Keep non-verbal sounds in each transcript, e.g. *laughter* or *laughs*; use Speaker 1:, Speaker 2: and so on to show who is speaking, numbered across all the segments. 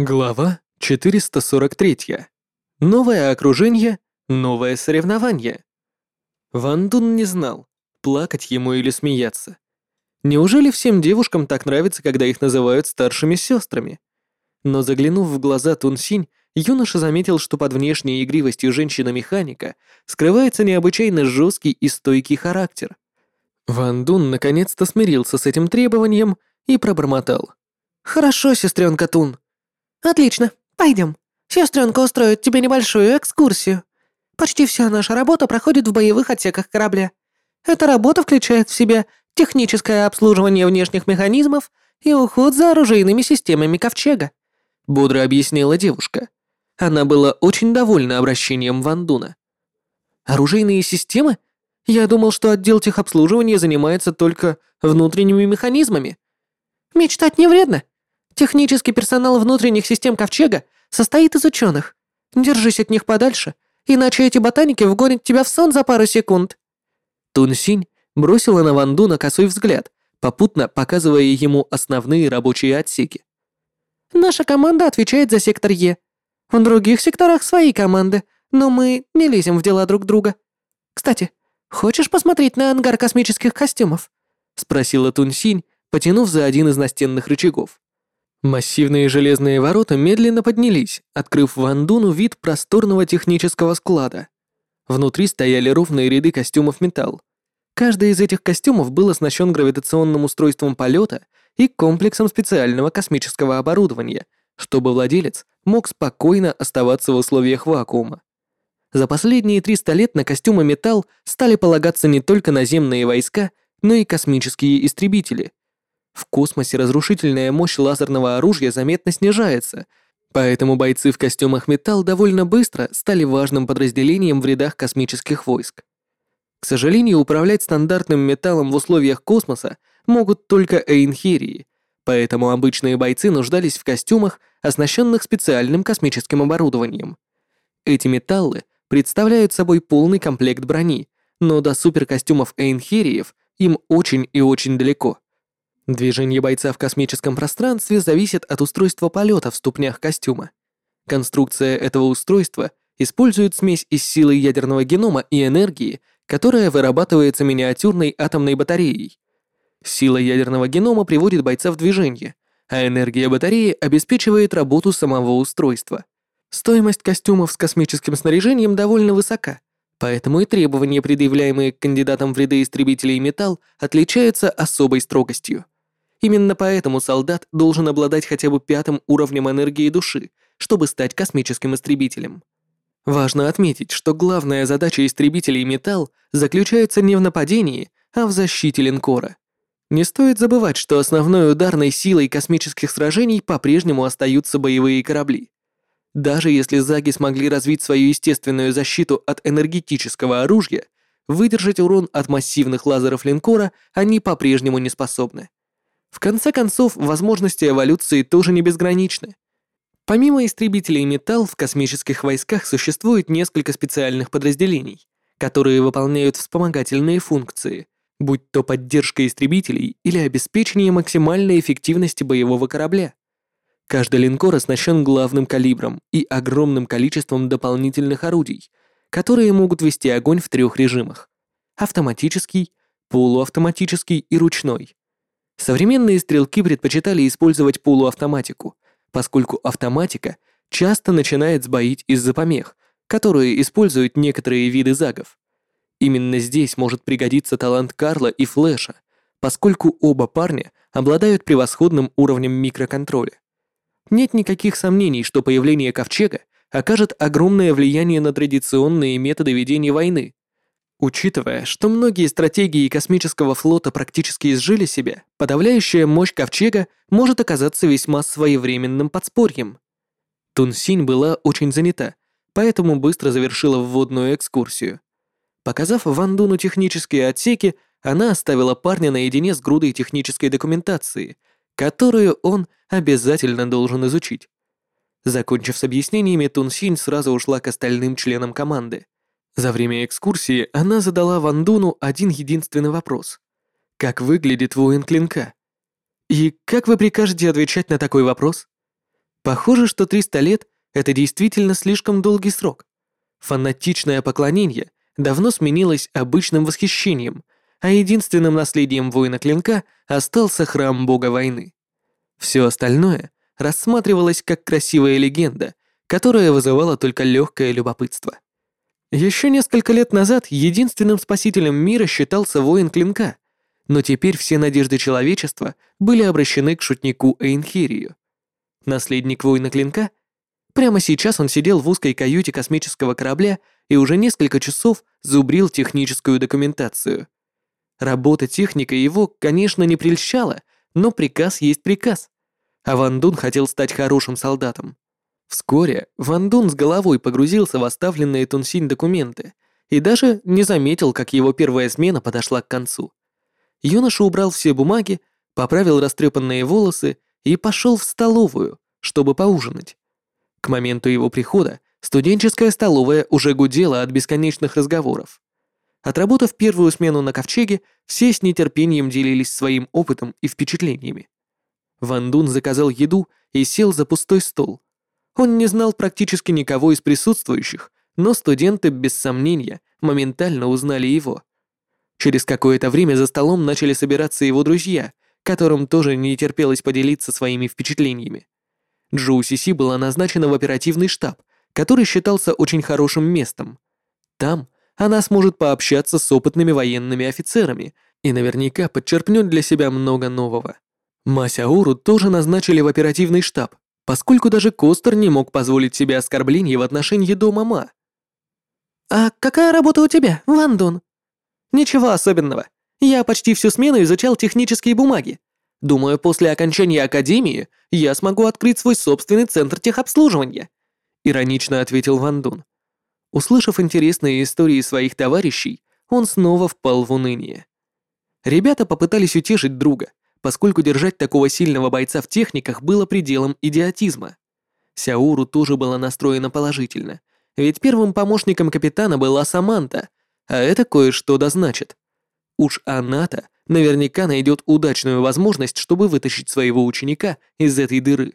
Speaker 1: Глава 443. Новое окружение, новое соревнование. Ван Дун не знал, плакать ему или смеяться. Неужели всем девушкам так нравится, когда их называют старшими сестрами? Но заглянув в глаза Тунсинь, юноша заметил, что под внешней игривостью женщина-механика скрывается необычайно жесткий и стойкий характер. Ван Дун наконец-то смирился с этим требованием и пробормотал.
Speaker 2: «Хорошо, сестренка Тун, «Отлично, пойдем. Сестренка устроит тебе небольшую экскурсию. Почти вся наша работа проходит в боевых отсеках корабля. Эта работа включает в себя техническое обслуживание внешних механизмов и уход за оружейными системами Ковчега», —
Speaker 1: бодро объяснила девушка. Она была очень довольна обращением Вандуна.
Speaker 2: «Оружейные системы? Я думал, что отдел техобслуживания занимается только внутренними механизмами. Мечтать не вредно. Технический персонал внутренних систем Ковчега состоит из ученых. Держись от них подальше, иначе эти ботаники вгонят тебя в сон за пару секунд».
Speaker 1: Тунсинь бросила на Ванду на косой взгляд, попутно показывая ему основные рабочие отсеки.
Speaker 2: «Наша команда отвечает за сектор Е. В других секторах свои команды, но мы не лезем в дела друг друга. Кстати, хочешь посмотреть на ангар космических костюмов?» — спросила Тунсинь, потянув за один из настенных рычагов.
Speaker 1: Массивные железные ворота медленно поднялись, открыв Вандуну вид просторного технического склада. Внутри стояли ровные ряды костюмов металл. Каждый из этих костюмов был оснащен гравитационным устройством полета и комплексом специального космического оборудования, чтобы владелец мог спокойно оставаться в условиях вакуума. За последние 300 лет на костюмы металл стали полагаться не только наземные войска, но и космические истребители, в космосе разрушительная мощь лазерного оружия заметно снижается, поэтому бойцы в костюмах металл довольно быстро стали важным подразделением в рядах космических войск. К сожалению, управлять стандартным металлом в условиях космоса могут только эйнхерии, поэтому обычные бойцы нуждались в костюмах, оснащенных специальным космическим оборудованием. Эти металлы представляют собой полный комплект брони, но до суперкостюмов эйнхериев им очень и очень далеко. Движение бойца в космическом пространстве зависит от устройства полета в ступнях костюма. Конструкция этого устройства использует смесь из силы ядерного генома и энергии, которая вырабатывается миниатюрной атомной батареей. Сила ядерного генома приводит бойца в движение, а энергия батареи обеспечивает работу самого устройства. Стоимость костюмов с космическим снаряжением довольно высока, поэтому и требования, предъявляемые к кандидатам в ряды истребителей металл, отличаются особой строгостью. Именно поэтому солдат должен обладать хотя бы пятым уровнем энергии души, чтобы стать космическим истребителем. Важно отметить, что главная задача истребителей металл заключается не в нападении, а в защите линкора. Не стоит забывать, что основной ударной силой космических сражений по-прежнему остаются боевые корабли. Даже если заги смогли развить свою естественную защиту от энергетического оружия, выдержать урон от массивных лазеров линкора они по-прежнему не способны. В конце концов, возможности эволюции тоже не безграничны. Помимо истребителей металл, в космических войсках существует несколько специальных подразделений, которые выполняют вспомогательные функции, будь то поддержка истребителей или обеспечение максимальной эффективности боевого корабля. Каждый линкор оснащен главным калибром и огромным количеством дополнительных орудий, которые могут вести огонь в трех режимах – автоматический, полуавтоматический и ручной. Современные стрелки предпочитали использовать полуавтоматику, поскольку автоматика часто начинает сбоить из-за помех, которые используют некоторые виды загов. Именно здесь может пригодиться талант Карла и Флэша, поскольку оба парня обладают превосходным уровнем микроконтроля. Нет никаких сомнений, что появление Ковчега окажет огромное влияние на традиционные методы ведения войны, Учитывая, что многие стратегии космического флота практически изжили себя, подавляющая мощь Ковчега может оказаться весьма своевременным подспорьем. Тунсинь была очень занята, поэтому быстро завершила вводную экскурсию. Показав Вандуну технические отсеки, она оставила парня наедине с грудой технической документации, которую он обязательно должен изучить. Закончив с объяснениями, Тунсинь сразу ушла к остальным членам команды — за время экскурсии она задала Вандуну один единственный вопрос. «Как выглядит воин клинка?» «И как вы прикажете отвечать на такой вопрос?» Похоже, что 300 лет — это действительно слишком долгий срок. Фанатичное поклонение давно сменилось обычным восхищением, а единственным наследием воина клинка остался храм бога войны. Все остальное рассматривалось как красивая легенда, которая вызывала только легкое любопытство. Еще несколько лет назад единственным спасителем мира считался воин клинка, но теперь все надежды человечества были обращены к шутнику Эйнхирию. Наследник воина клинка? Прямо сейчас он сидел в узкой каюте космического корабля и уже несколько часов зубрил техническую документацию. Работа техника его, конечно, не прельщала, но приказ есть приказ. А Ван Дун хотел стать хорошим солдатом. Вскоре Ван Дун с головой погрузился в оставленные Тунсинь документы и даже не заметил, как его первая смена подошла к концу. Юноша убрал все бумаги, поправил растрепанные волосы и пошел в столовую, чтобы поужинать. К моменту его прихода студенческая столовая уже гудела от бесконечных разговоров. Отработав первую смену на ковчеге, все с нетерпением делились своим опытом и впечатлениями. Ван Дун заказал еду и сел за пустой стол. Он не знал практически никого из присутствующих, но студенты, без сомнения, моментально узнали его. Через какое-то время за столом начали собираться его друзья, которым тоже не терпелось поделиться своими впечатлениями. Джоу Сиси была назначена в оперативный штаб, который считался очень хорошим местом. Там она сможет пообщаться с опытными военными офицерами и наверняка подчерпнет для себя много нового. Масяуру тоже назначили в оперативный штаб, поскольку даже Костер не мог позволить себе оскорбления в отношении дома Ма.
Speaker 2: «А какая работа у тебя, Ван Дун?»
Speaker 1: «Ничего особенного. Я почти всю смену изучал технические бумаги. Думаю, после окончания академии я смогу открыть свой собственный центр техобслуживания», иронично ответил Ван Дун. Услышав интересные истории своих товарищей, он снова впал в уныние. Ребята попытались утешить друга, поскольку держать такого сильного бойца в техниках было пределом идиотизма. Сяуру тоже была настроена положительно, ведь первым помощником капитана была Саманта, а это кое-что дозначит. Уж она-то наверняка найдет удачную возможность, чтобы вытащить своего ученика из этой дыры.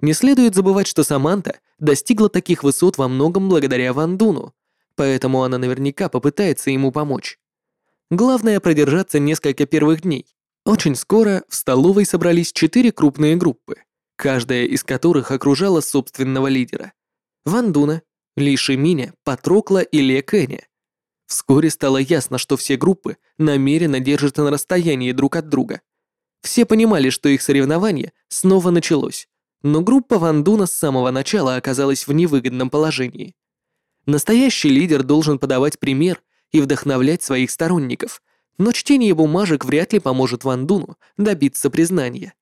Speaker 1: Не следует забывать, что Саманта достигла таких высот во многом благодаря Ван Дуну, поэтому она наверняка попытается ему помочь. Главное продержаться несколько первых дней. Очень скоро в столовой собрались четыре крупные группы, каждая из которых окружала собственного лидера. Ван Дуна, Ли Шиминя, Патрокла и Ле Кэня. Вскоре стало ясно, что все группы намеренно держатся на расстоянии друг от друга. Все понимали, что их соревнование снова началось, но группа Ван Дуна с самого начала оказалась в невыгодном положении. Настоящий лидер должен подавать пример и вдохновлять своих сторонников, но чтение бумажек вряд ли поможет Ван Дуну добиться признания.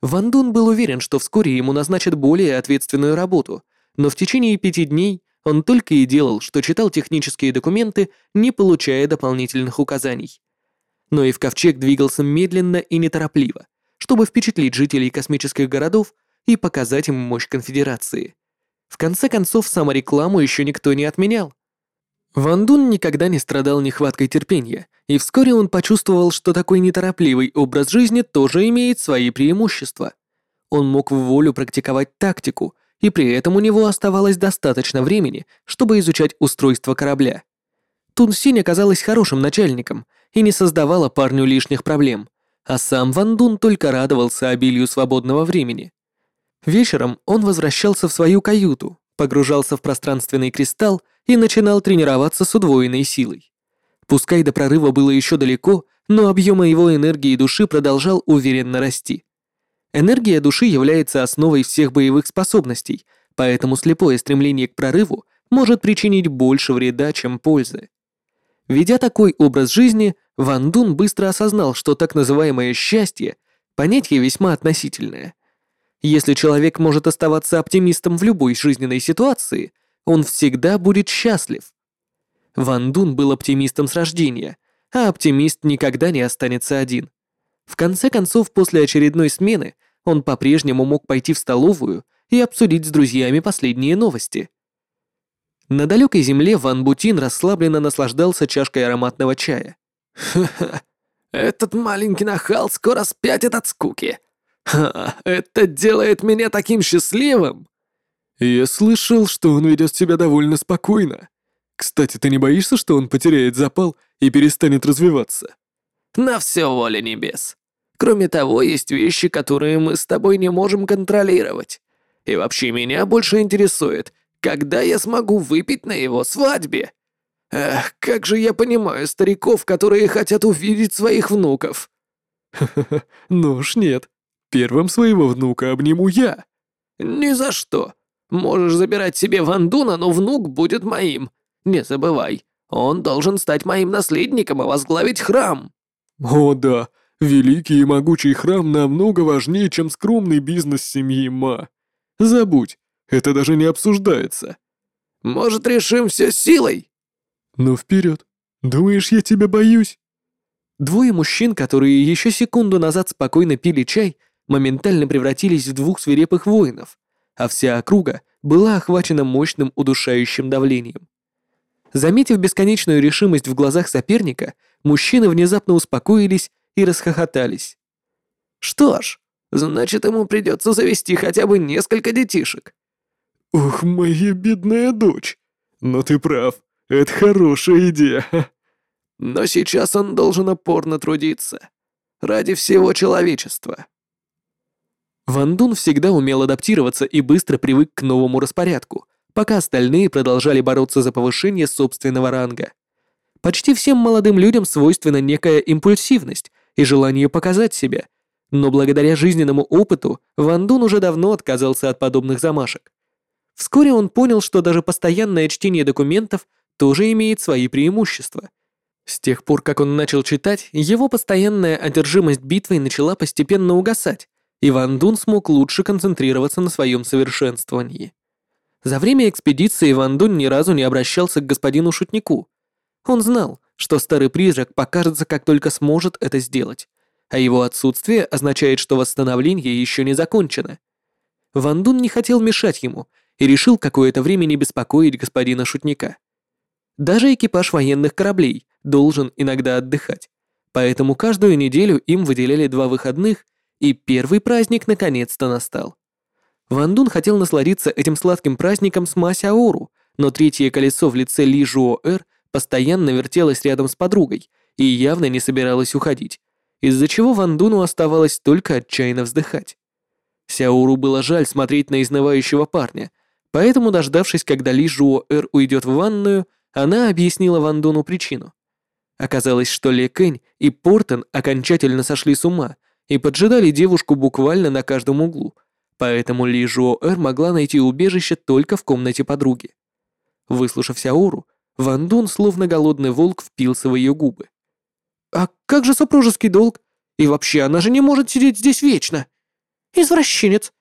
Speaker 1: Ван Дун был уверен, что вскоре ему назначат более ответственную работу, но в течение пяти дней он только и делал, что читал технические документы, не получая дополнительных указаний. Но и в ковчег двигался медленно и неторопливо, чтобы впечатлить жителей космических городов и показать им мощь конфедерации. В конце концов, саморекламу еще никто не отменял. Ван Дун никогда не страдал нехваткой терпения, и вскоре он почувствовал, что такой неторопливый образ жизни тоже имеет свои преимущества. Он мог в волю практиковать тактику, и при этом у него оставалось достаточно времени, чтобы изучать устройство корабля. Тун Синь оказалась хорошим начальником и не создавала парню лишних проблем, а сам Ван Дун только радовался обилию свободного времени. Вечером он возвращался в свою каюту, погружался в пространственный кристалл и начинал тренироваться с удвоенной силой. Пускай до прорыва было еще далеко, но объем его энергии души продолжал уверенно расти. Энергия души является основой всех боевых способностей, поэтому слепое стремление к прорыву может причинить больше вреда, чем пользы. Ведя такой образ жизни, Ван Дун быстро осознал, что так называемое «счастье» — понятие весьма относительное. Если человек может оставаться оптимистом в любой жизненной ситуации, он всегда будет счастлив. Ван Дун был оптимистом с рождения, а оптимист никогда не останется один. В конце концов, после очередной смены он по-прежнему мог пойти в столовую и обсудить с друзьями последние новости. На далекой земле Ван Бутин расслабленно наслаждался чашкой ароматного чая.
Speaker 3: «Ха-ха, этот маленький нахал скоро спятит от скуки.
Speaker 1: Ха, это делает меня таким счастливым. Я слышал, что он ведет себя довольно спокойно. Кстати, ты не боишься, что он потеряет запал и перестанет развиваться?
Speaker 3: На все воля небес. Кроме того, есть вещи, которые мы с тобой не можем контролировать. И вообще меня больше интересует, когда я смогу выпить на его свадьбе. Эх, как же я понимаю стариков, которые хотят увидеть своих внуков.
Speaker 1: Ха-ха-ха, *laughs* ну уж нет. Первым своего внука обниму я.
Speaker 3: Ни за что. Можешь забирать себе Вандуна, но внук будет моим. Не забывай, он должен стать моим наследником и возглавить храм.
Speaker 1: О да, великий и могучий храм намного важнее, чем скромный бизнес семьи Ма. Забудь, это даже не обсуждается.
Speaker 3: Может, решим все силой?
Speaker 1: Ну вперед. Думаешь, я тебя боюсь?
Speaker 2: Двое мужчин, которые еще секунду назад спокойно пили чай, моментально превратились в двух свирепых воинов, а вся округа была охвачена мощным удушающим давлением. Заметив бесконечную решимость в глазах соперника, мужчины внезапно успокоились и расхохотались.
Speaker 3: Что ж, значит, ему придется завести хотя бы несколько детишек.
Speaker 1: Ух, моя бедная дочь. Но ты прав, это хорошая идея.
Speaker 3: Но сейчас он должен упорно трудиться. Ради всего человечества.
Speaker 2: Ван Дун всегда умел адаптироваться и быстро привык к новому распорядку, пока остальные продолжали бороться за повышение собственного ранга. Почти всем молодым людям свойственна некая импульсивность и желание показать себя, но благодаря жизненному опыту Ван Дун уже давно отказался от подобных замашек. Вскоре он понял, что даже постоянное чтение документов тоже имеет свои преимущества. С тех пор, как он начал читать, его постоянная одержимость битвой начала постепенно угасать, и Ван Дун смог лучше концентрироваться на своем совершенствовании. За время экспедиции Ван Дун ни разу не обращался к господину Шутнику. Он знал, что старый призрак покажется, как только сможет это сделать, а его отсутствие означает, что восстановление еще не закончено. Ван Дун не хотел мешать ему и решил какое-то время не беспокоить господина Шутника. Даже экипаж военных кораблей должен иногда отдыхать, поэтому каждую неделю им выделяли два выходных и первый праздник наконец-то настал. Ван Дун хотел насладиться этим сладким праздником с Ма Сяору, но третье колесо в лице Ли Жуо Эр постоянно вертелось рядом с подругой и явно не собиралась уходить, из-за чего Ван Дуну оставалось только отчаянно вздыхать. Сяору было жаль смотреть на изнывающего парня, поэтому, дождавшись, когда Ли Жуо Эр уйдет в ванную, она объяснила Ван Дуну причину. Оказалось, что Ле Кэнь и Портен окончательно сошли с ума и поджидали девушку буквально на каждом углу, поэтому Ли Жуо Эр могла найти убежище только в комнате подруги. Выслушав Сяору, Ван Дун, словно голодный волк, впился в ее губы. «А как же супружеский долг? И вообще, она же не может сидеть здесь вечно!» «Извращенец!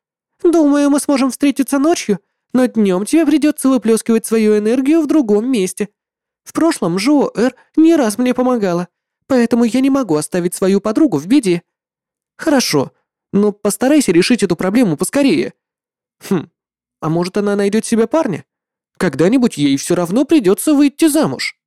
Speaker 2: Думаю, мы сможем встретиться ночью, но днем тебе придется выплескивать свою энергию в другом месте. В прошлом Эр не раз мне помогала, поэтому я не могу оставить свою подругу в беде. Хорошо, но постарайся решить эту проблему поскорее. Хм, а может она найдет себе парня? Когда-нибудь ей все равно придется выйти замуж.